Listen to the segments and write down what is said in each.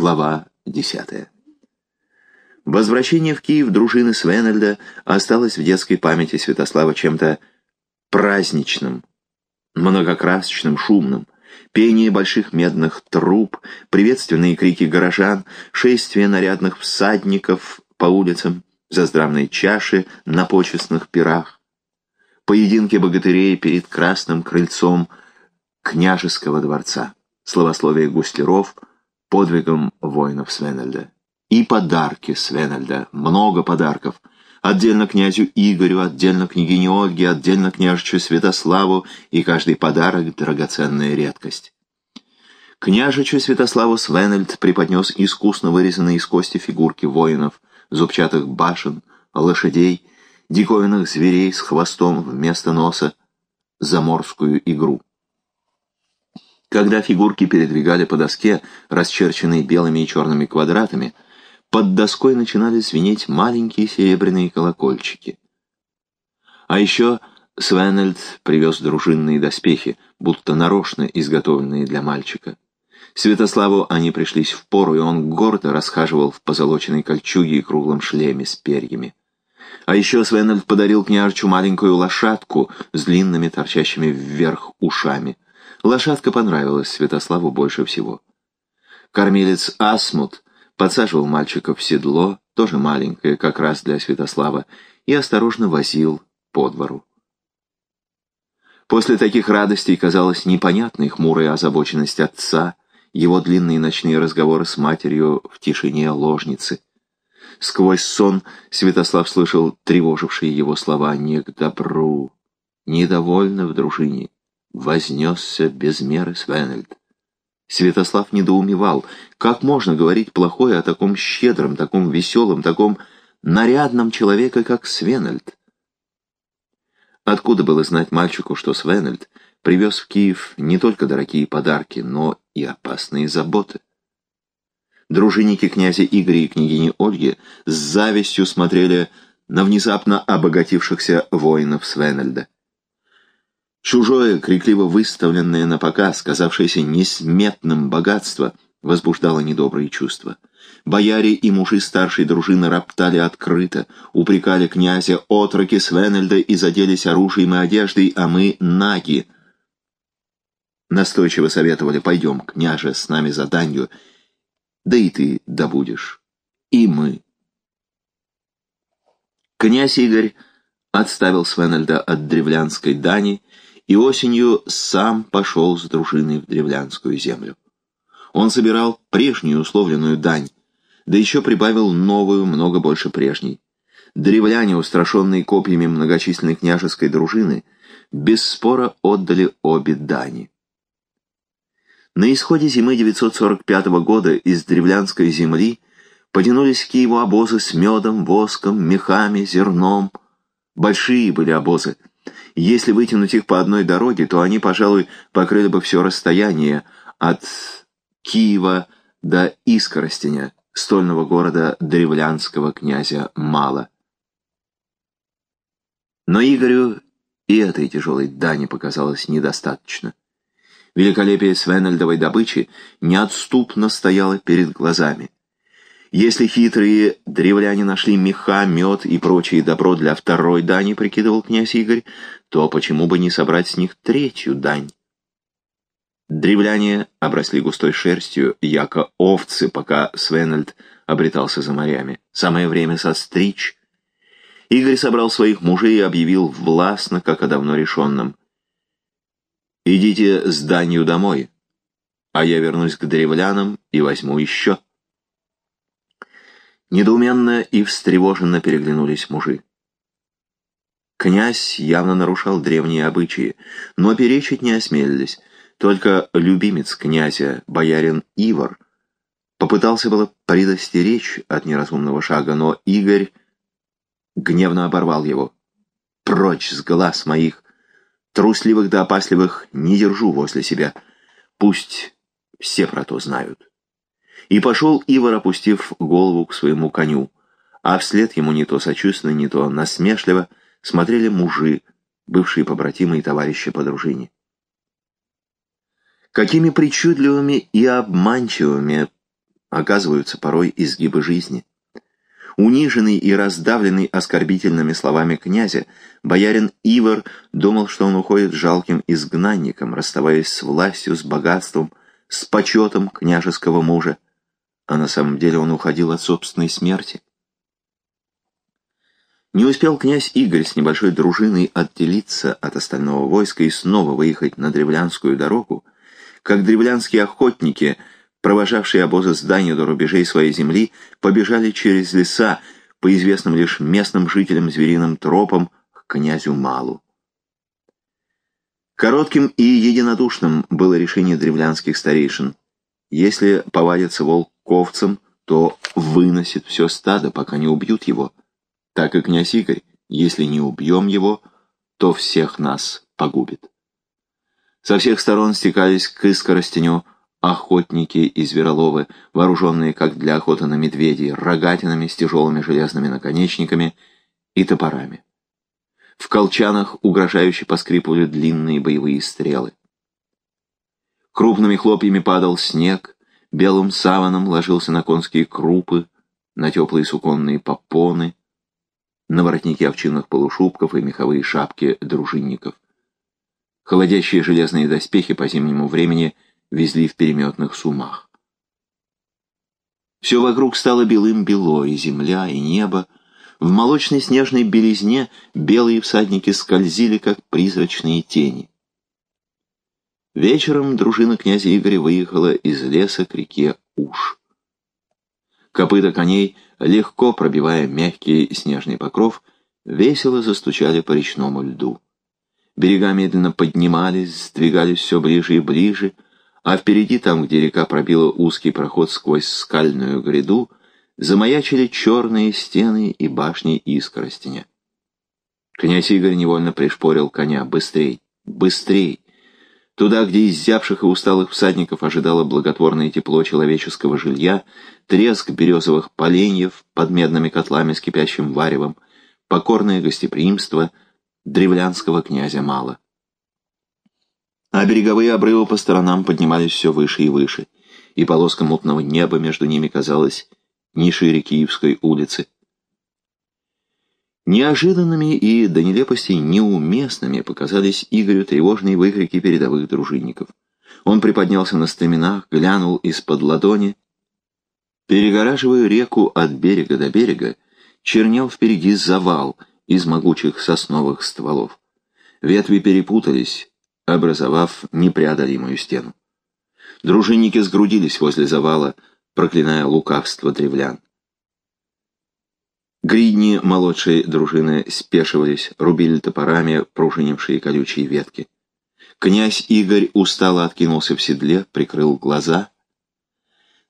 Глава 10. Возвращение в Киев дружины Свенельда осталось в детской памяти Святослава чем-то праздничным, многокрасочным, шумным. Пение больших медных труб, приветственные крики горожан, шествие нарядных всадников по улицам, заздравные чаши на почестных пирах, поединки богатырей перед красным крыльцом княжеского дворца, словословие густеров — подвигом воинов Свенельда. И подарки Свенельда, много подарков. Отдельно князю Игорю, отдельно княгине Ольге, отдельно княжичу Святославу, и каждый подарок — драгоценная редкость. Княжичу Святославу Свенельд преподнес искусно вырезанные из кости фигурки воинов, зубчатых башен, лошадей, диковинных зверей с хвостом вместо носа, заморскую игру. Когда фигурки передвигали по доске, расчерченной белыми и черными квадратами, под доской начинали звенеть маленькие серебряные колокольчики. А еще Свенельд привез дружинные доспехи, будто нарочно изготовленные для мальчика. Святославу они пришлись в пору, и он гордо расхаживал в позолоченной кольчуге и круглом шлеме с перьями. А еще Свенельд подарил княжичу маленькую лошадку с длинными торчащими вверх ушами — Лошадка понравилась Святославу больше всего. Кормилец Асмут подсаживал мальчика в седло, тоже маленькое, как раз для Святослава, и осторожно возил по двору. После таких радостей казалась непонятной хмурая озабоченность отца, его длинные ночные разговоры с матерью в тишине ложницы. Сквозь сон Святослав слышал тревожившие его слова «не к добру», «недовольно в дружине» вознесся без меры Свенельд. Святослав недоумевал, как можно говорить плохое о таком щедром, таком веселом, таком нарядном человеке, как Свенельд. Откуда было знать мальчику, что Свенельд привез в Киев не только дорогие подарки, но и опасные заботы? Дружинники князя Игоря и княгини Ольги с завистью смотрели на внезапно обогатившихся воинов Свенельда. Чужое, крикливо выставленное на показ, казавшееся несметным богатство, возбуждало недобрые чувства. Бояре и мужи старшей дружины роптали открыто, упрекали князя отроки Свенельда и заделись оружием и одеждой, а мы наги. Настойчиво советовали, пойдем, княже, с нами за данью, да и ты добудешь, и мы. Князь Игорь отставил Свенельда от древлянской дани и осенью сам пошел с дружиной в древлянскую землю. Он собирал прежнюю условленную дань, да еще прибавил новую, много больше прежней. Древляне, устрашенные копьями многочисленной княжеской дружины, без спора отдали обе дани. На исходе зимы 945 года из древлянской земли потянулись к Киеву обозы с медом, воском, мехами, зерном. Большие были обозы — если вытянуть их по одной дороге, то они, пожалуй, покрыли бы все расстояние от Киева до Искоростеня, стольного города древлянского князя Мала. Но Игорю и этой тяжелой дани показалось недостаточно. Великолепие Свенельдовой добычи неотступно стояло перед глазами. Если хитрые древляне нашли меха, мед и прочие добро для второй дани, прикидывал князь Игорь, то почему бы не собрать с них третью дань? Древляне обросли густой шерстью, яко овцы, пока Свенельд обретался за морями. Самое время состричь. Игорь собрал своих мужей и объявил властно, как о давно решенном. «Идите с данью домой, а я вернусь к древлянам и возьму еще». Недоуменно и встревоженно переглянулись мужи. Князь явно нарушал древние обычаи, но перечить не осмелились. Только любимец князя, боярин Ивар, попытался было предостеречь от неразумного шага, но Игорь гневно оборвал его. «Прочь с глаз моих! Трусливых да опасливых не держу возле себя. Пусть все про то знают» и пошел Ивар, опустив голову к своему коню, а вслед ему не то сочувственно, не то насмешливо смотрели мужи, бывшие побратимы и товарищи по дружине. Какими причудливыми и обманчивыми оказываются порой изгибы жизни. Униженный и раздавленный оскорбительными словами князя, боярин Ивар думал, что он уходит жалким изгнанником, расставаясь с властью, с богатством, с почетом княжеского мужа, а на самом деле он уходил от собственной смерти. Не успел князь Игорь с небольшой дружиной отделиться от остального войска и снова выехать на древлянскую дорогу, как древлянские охотники, провожавшие обозы с данью до рубежей своей земли, побежали через леса по известным лишь местным жителям звериным тропам к князю Малу. Коротким и единодушным было решение древлянских старейшин. Если повадится волк ковцем, то выносит все стадо, пока не убьют его. Так и князь Игорь, если не убьем его, то всех нас погубит. Со всех сторон стекались к искоростеню охотники и звероловы, вооруженные, как для охоты на медведей, рогатинами с тяжелыми железными наконечниками и топорами. В колчанах угрожающе поскрипывали длинные боевые стрелы. Крупными хлопьями падал снег, белым саваном ложился на конские крупы, на теплые суконные попоны, на воротники овчинных полушубков и меховые шапки дружинников. Холодящие железные доспехи по зимнему времени везли в переметных сумах. Все вокруг стало белым-бело, и земля, и небо. В молочной снежной белизне белые всадники скользили, как призрачные тени. Вечером дружина князя Игоря выехала из леса к реке Уж. Копыта коней, легко пробивая мягкий снежный покров, весело застучали по речному льду. Берега медленно поднимались, сдвигались все ближе и ближе, а впереди, там, где река пробила узкий проход сквозь скальную гряду, замаячили черные стены и башни искоростеня. Князь Игорь невольно пришпорил коня. «Быстрей! Быстрей!» Туда, где из зябших и усталых всадников ожидало благотворное тепло человеческого жилья, треск березовых поленьев под медными котлами с кипящим варевом, покорное гостеприимство древлянского князя Мала. А береговые обрывы по сторонам поднимались все выше и выше, и полоска мутного неба между ними казалась не шире Киевской улицы. Неожиданными и до нелепости неуместными показались Игорю тревожные выкрики передовых дружинников. Он приподнялся на стременах, глянул из-под ладони. Перегораживая реку от берега до берега, чернел впереди завал из могучих сосновых стволов. Ветви перепутались, образовав непреодолимую стену. Дружинники сгрудились возле завала, проклиная лукавство древлян. Гридни молодшей дружины спешивались, рубили топорами пружинившие колючие ветки. Князь Игорь устало откинулся в седле, прикрыл глаза.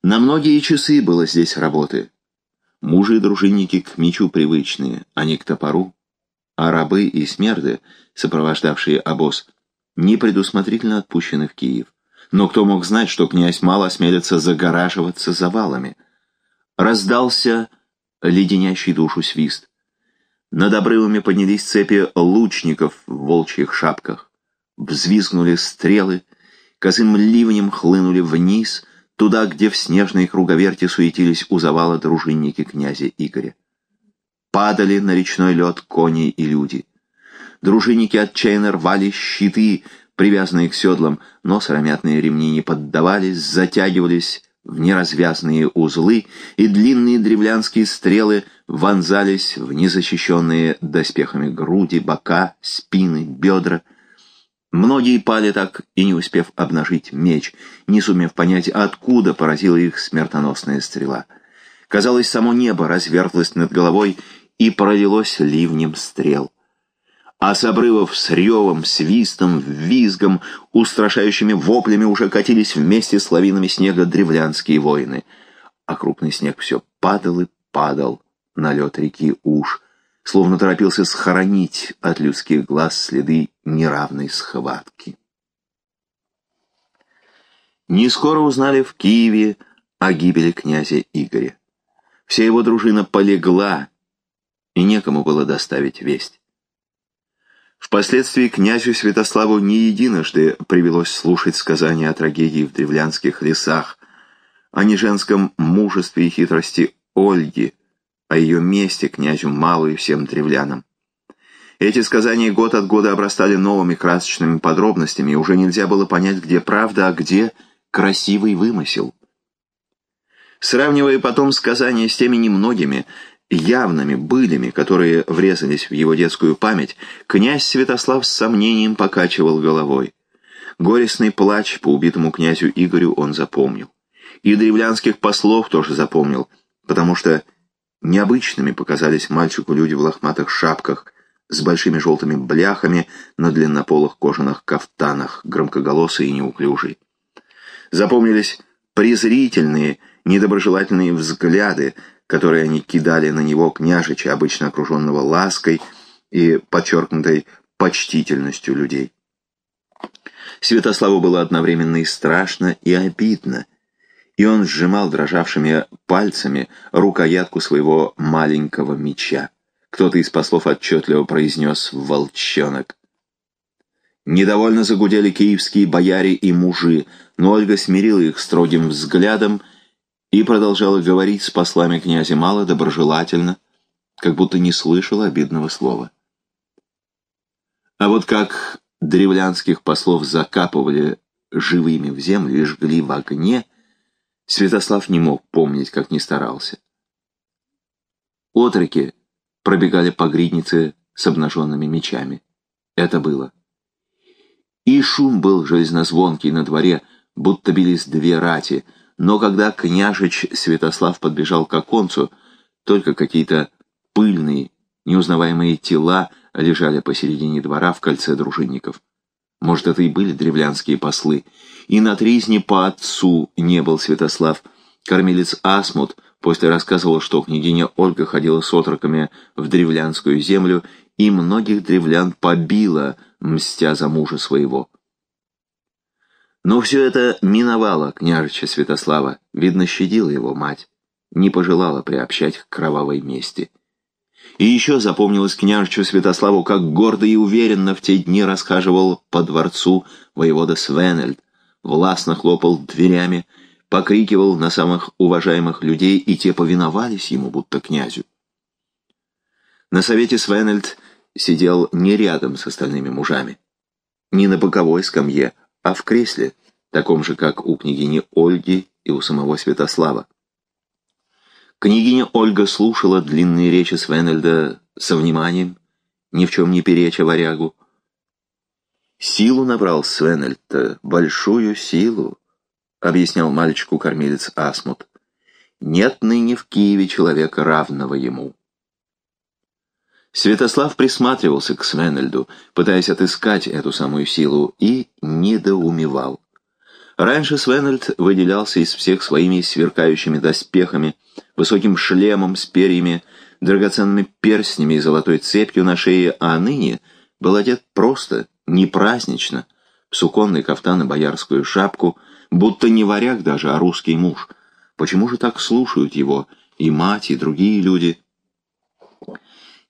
На многие часы было здесь работы. Мужи и дружинники к мечу привычные, а не к топору. А рабы и смерды, сопровождавшие обоз, непредусмотрительно отпущены в Киев. Но кто мог знать, что князь мало осмелится загораживаться завалами? Раздался леденящий душу свист. Над обрывами поднялись цепи лучников в волчьих шапках. Взвизгнули стрелы, косым ливнем хлынули вниз, туда, где в снежной круговерте суетились у завала дружинники князя Игоря. Падали на речной лед кони и люди. Дружинники отчаянно рвали щиты, привязанные к седлам, но сыромятные ремни не поддавались, затягивались, в неразвязные узлы, и длинные древлянские стрелы вонзались в незащищенные доспехами груди, бока, спины, бедра. Многие пали так и не успев обнажить меч, не сумев понять, откуда поразила их смертоносная стрела. Казалось, само небо развертлось над головой и пролилось ливнем стрел а с обрывов с ревом, свистом, визгом, устрашающими воплями уже катились вместе с лавинами снега древлянские воины. А крупный снег все падал и падал на лед реки Уж, словно торопился схоронить от людских глаз следы неравной схватки. Не скоро узнали в Киеве о гибели князя Игоря. Вся его дружина полегла, и некому было доставить весть. Впоследствии князю Святославу не единожды привелось слушать сказания о трагедии в древлянских лесах, о неженском мужестве и хитрости Ольги, о ее месте князю Малу и всем древлянам. Эти сказания год от года обрастали новыми красочными подробностями, и уже нельзя было понять, где правда, а где красивый вымысел. Сравнивая потом сказания с теми немногими, явными былями, которые врезались в его детскую память, князь Святослав с сомнением покачивал головой. Горестный плач по убитому князю Игорю он запомнил. И древлянских послов тоже запомнил, потому что необычными показались мальчику люди в лохматых шапках с большими желтыми бляхами на длиннополых кожаных кафтанах, громкоголосые и неуклюжие. Запомнились презрительные, недоброжелательные взгляды, которые они кидали на него княжича, обычно окруженного лаской и подчеркнутой почтительностью людей. Святославу было одновременно и страшно, и обидно, и он сжимал дрожавшими пальцами рукоятку своего маленького меча. Кто-то из послов отчетливо произнес «волчонок». Недовольно загудели киевские бояре и мужи, но Ольга смирила их строгим взглядом и продолжала говорить с послами князя мало доброжелательно, как будто не слышала обидного слова. А вот как древлянских послов закапывали живыми в землю и жгли в огне, Святослав не мог помнить, как не старался. Отроки пробегали по гриднице с обнаженными мечами. Это было. И шум был железнозвонкий на дворе, будто бились две рати — но когда княжич Святослав подбежал к оконцу, только какие-то пыльные, неузнаваемые тела лежали посередине двора в кольце дружинников. Может, это и были древлянские послы. И на тризне по отцу не был Святослав. Кормилец Асмут после рассказывал, что княгиня Ольга ходила с отроками в древлянскую землю и многих древлян побила, мстя за мужа своего. Но все это миновало княжича Святослава, видно, щадила его мать, не пожелала приобщать к кровавой мести. И еще запомнилось княжичу Святославу, как гордо и уверенно в те дни расхаживал по дворцу воевода Свенельд, властно хлопал дверями, покрикивал на самых уважаемых людей, и те повиновались ему, будто князю. На совете Свенельд сидел не рядом с остальными мужами, не на боковой скамье, а в кресле, таком же, как у княгини Ольги и у самого Святослава. Княгиня Ольга слушала длинные речи Свенельда со вниманием, ни в чем не переча варягу. «Силу набрал Свенельд, большую силу», — объяснял мальчику кормилец Асмут. «Нет ныне в Киеве человека, равного ему». Святослав присматривался к Свенельду, пытаясь отыскать эту самую силу, и недоумевал. Раньше Свенельд выделялся из всех своими сверкающими доспехами, высоким шлемом с перьями, драгоценными перстнями и золотой цепью на шее, а ныне был одет просто, не празднично, в суконный кафтан и боярскую шапку, будто не варяг даже, а русский муж. Почему же так слушают его и мать, и другие люди?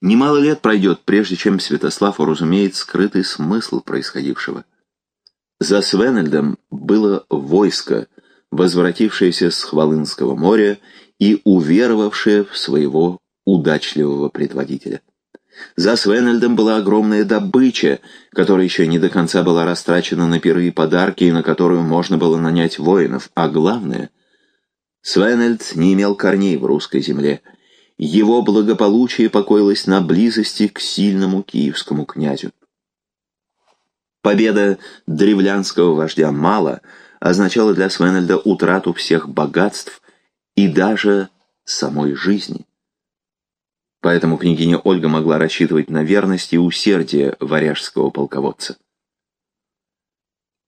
Немало лет пройдет, прежде чем Святослав уразумеет скрытый смысл происходившего. За Свенельдом было войско, возвратившееся с Хвалынского моря и уверовавшее в своего удачливого предводителя. За Свенельдом была огромная добыча, которая еще не до конца была растрачена на пиры и подарки, и на которую можно было нанять воинов. А главное, Свенельд не имел корней в русской земле — его благополучие покоилось на близости к сильному киевскому князю. Победа древлянского вождя Мала означала для Свенельда утрату всех богатств и даже самой жизни. Поэтому княгиня Ольга могла рассчитывать на верность и усердие варяжского полководца.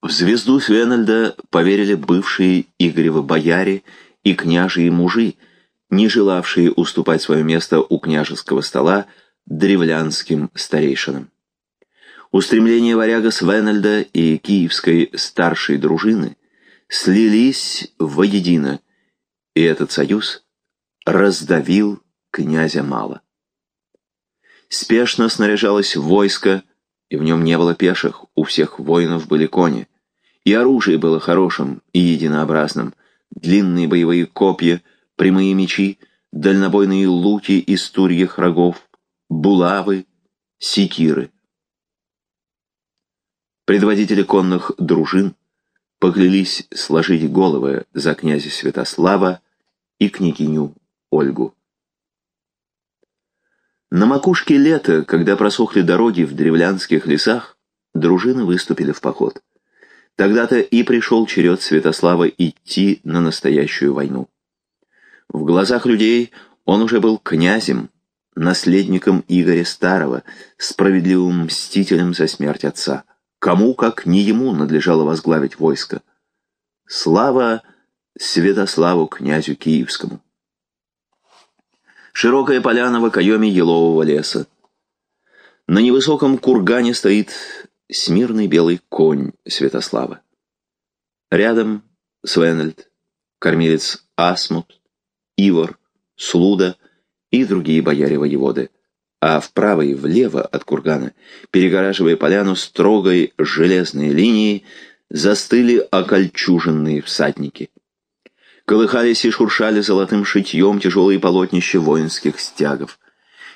В звезду Свенельда поверили бывшие Игоревы бояре и княжие мужи, не желавшие уступать свое место у княжеского стола древлянским старейшинам. Устремления варяга Свенельда и киевской старшей дружины слились воедино, и этот союз раздавил князя Мало. Спешно снаряжалось войско, и в нем не было пеших, у всех воинов были кони, и оружие было хорошим и единообразным, длинные боевые копья, прямые мечи, дальнобойные луки из турьих рогов, булавы, секиры. Предводители конных дружин поклялись сложить головы за князя Святослава и княгиню Ольгу. На макушке лета, когда просохли дороги в древлянских лесах, дружины выступили в поход. Тогда-то и пришел черед Святослава идти на настоящую войну. В глазах людей он уже был князем, наследником Игоря Старого, справедливым мстителем за смерть отца. Кому, как не ему, надлежало возглавить войско. Слава Святославу князю Киевскому! Широкая поляна в окоеме елового леса. На невысоком кургане стоит смирный белый конь Святослава. Рядом Свенельд, кормилец Асмут, Ивор, Слуда и другие бояре-воеводы. А вправо и влево от кургана, перегораживая поляну строгой железной линией, застыли окольчуженные всадники — Колыхались и шуршали золотым шитьем тяжелые полотнища воинских стягов.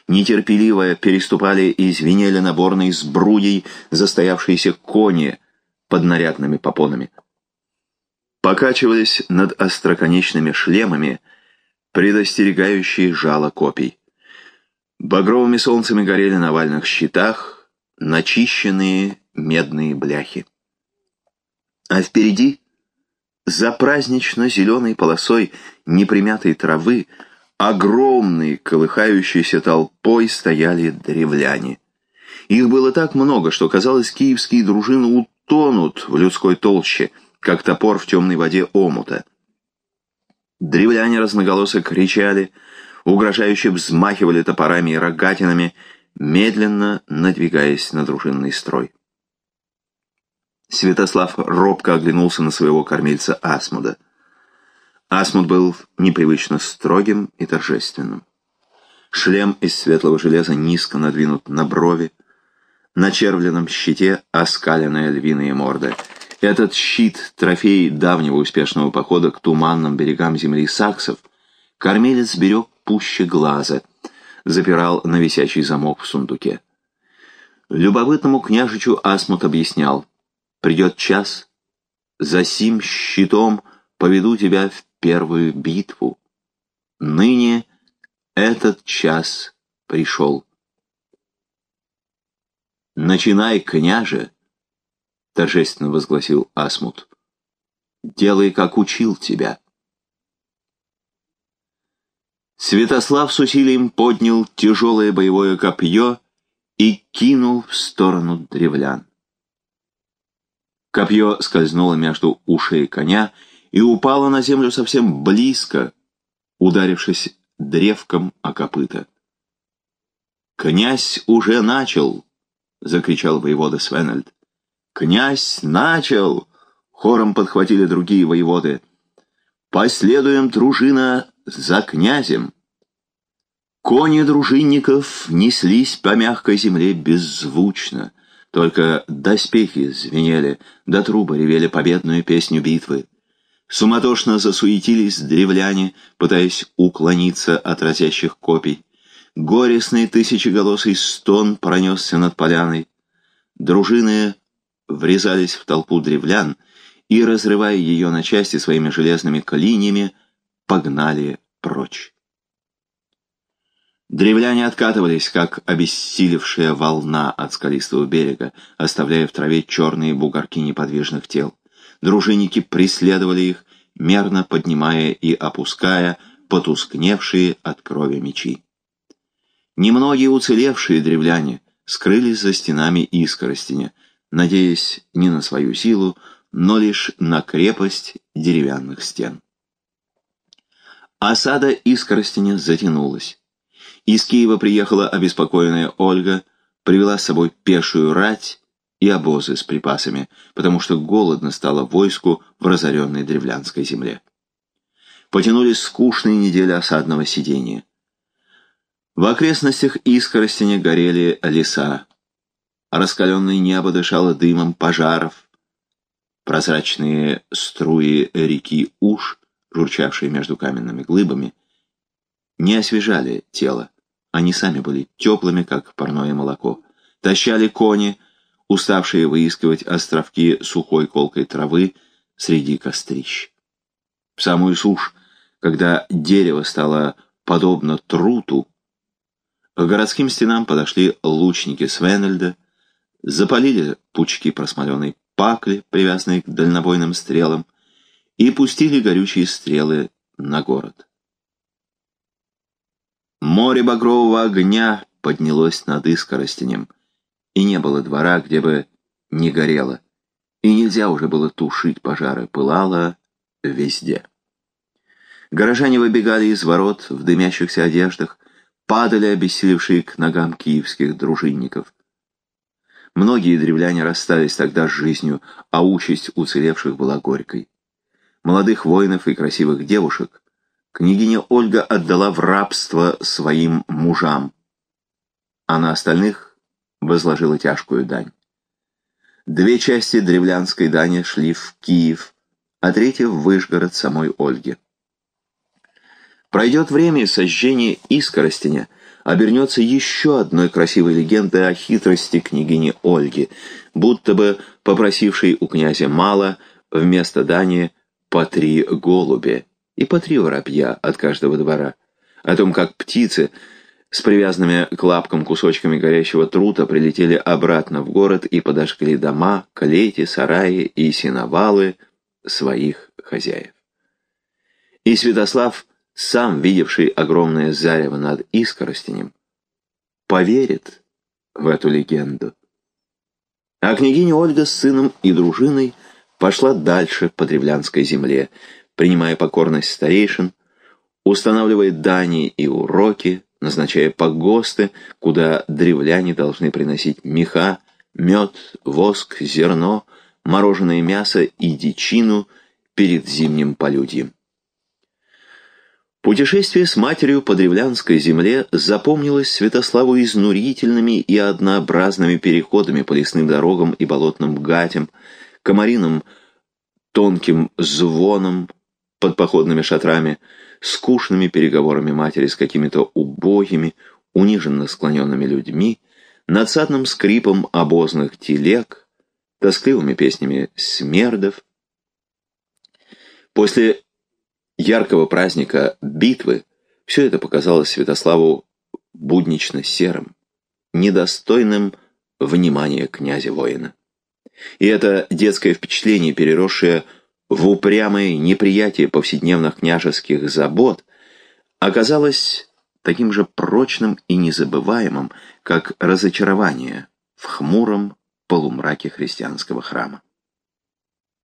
Нетерпеливо переступали и звенели наборной сбрудей застоявшиеся кони под нарядными попонами. Покачивались над остроконечными шлемами предостерегающие жало копий. Багровыми солнцами горели на вальных щитах начищенные медные бляхи. А впереди за празднично-зеленой полосой непримятой травы огромной колыхающейся толпой стояли древляне. Их было так много, что, казалось, киевские дружины утонут в людской толще, как топор в темной воде омута. Древляне разноголосо кричали, угрожающе взмахивали топорами и рогатинами, медленно надвигаясь на дружинный строй. Святослав робко оглянулся на своего кормильца Асмуда. Асмуд был непривычно строгим и торжественным. Шлем из светлого железа низко надвинут на брови, на червленном щите оскаленная львиная морда. Этот щит, трофей давнего успешного похода к туманным берегам земли саксов, кормилец берег пуще глаза, запирал на висячий замок в сундуке. Любопытному княжичу Асмут объяснял — Придет час, за сим щитом поведу тебя в первую битву. Ныне этот час пришел. «Начинай, княже!» — торжественно возгласил Асмут. «Делай, как учил тебя». Святослав с усилием поднял тяжелое боевое копье и кинул в сторону древлян. Копье скользнуло между ушей коня и упало на землю совсем близко, ударившись древком о копыта. «Князь уже начал!» — закричал воевода Свенальд. «Князь начал!» — хором подхватили другие воеводы. «Последуем, дружина, за князем!» Кони дружинников неслись по мягкой земле беззвучно. Только доспехи звенели, да трубы ревели победную песню битвы. Суматошно засуетились древляне, пытаясь уклониться от разящих копий. Горестный тысячеголосый стон пронесся над поляной. Дружины врезались в толпу древлян и, разрывая ее на части своими железными клиньями, погнали прочь. Древляне откатывались, как обессилевшая волна от скалистого берега, оставляя в траве черные бугорки неподвижных тел. Дружинники преследовали их, мерно поднимая и опуская потускневшие от крови мечи. Немногие уцелевшие древляне скрылись за стенами Искоростеня, надеясь не на свою силу, но лишь на крепость деревянных стен. Осада Искоростеня затянулась. Из Киева приехала обеспокоенная Ольга, привела с собой пешую рать и обозы с припасами, потому что голодно стало войску в разоренной древлянской земле. Потянулись скучные недели осадного сидения. В окрестностях Искоростеня горели леса. Раскаленное небо дышало дымом пожаров. Прозрачные струи реки Уж журчавшие между каменными глыбами, не освежали тело. Они сами были теплыми, как парное молоко. Тащали кони, уставшие выискивать островки сухой колкой травы среди кострищ. В самую сушь, когда дерево стало подобно труту, к городским стенам подошли лучники Свенельда, запалили пучки просмоленной пакли, привязанные к дальнобойным стрелам, и пустили горючие стрелы на город. Море багрового огня поднялось над Искоростенем, и не было двора, где бы не горело, и нельзя уже было тушить пожары, пылало везде. Горожане выбегали из ворот в дымящихся одеждах, падали обессилевшие к ногам киевских дружинников. Многие древляне расстались тогда с жизнью, а участь уцелевших была горькой. Молодых воинов и красивых девушек княгиня Ольга отдала в рабство своим мужам, а на остальных возложила тяжкую дань. Две части древлянской дани шли в Киев, а третья в Выжгород самой Ольги. Пройдет время, и сожжение Искоростеня обернется еще одной красивой легендой о хитрости княгини Ольги, будто бы попросившей у князя мало, вместо дани по три голубя и по три воробья от каждого двора, о том, как птицы с привязанными к лапкам кусочками горящего трута прилетели обратно в город и подожгли дома, клети, сараи и сеновалы своих хозяев. И Святослав сам видевший огромное зарево над Искоростенем, поверит в эту легенду. А княгиня Ольга с сыном и дружиной пошла дальше по древлянской земле, принимая покорность старейшин, устанавливая дани и уроки, назначая погосты, куда древляне должны приносить меха, мед, воск, зерно, мороженое мясо и дичину перед зимним полюдьем. Путешествие с матерью по древлянской земле запомнилось Святославу изнурительными и однообразными переходами по лесным дорогам и болотным гатям, комариным тонким звоном под походными шатрами, скучными переговорами матери с какими-то убогими, униженно склоненными людьми, надсадным скрипом обозных телег, тоскливыми песнями смердов. После яркого праздника битвы, все это показалось Святославу буднично серым, недостойным внимания князя-воина. И это детское впечатление, переросшее в упрямое неприятие повседневных княжеских забот, оказалось таким же прочным и незабываемым, как разочарование в хмуром полумраке христианского храма.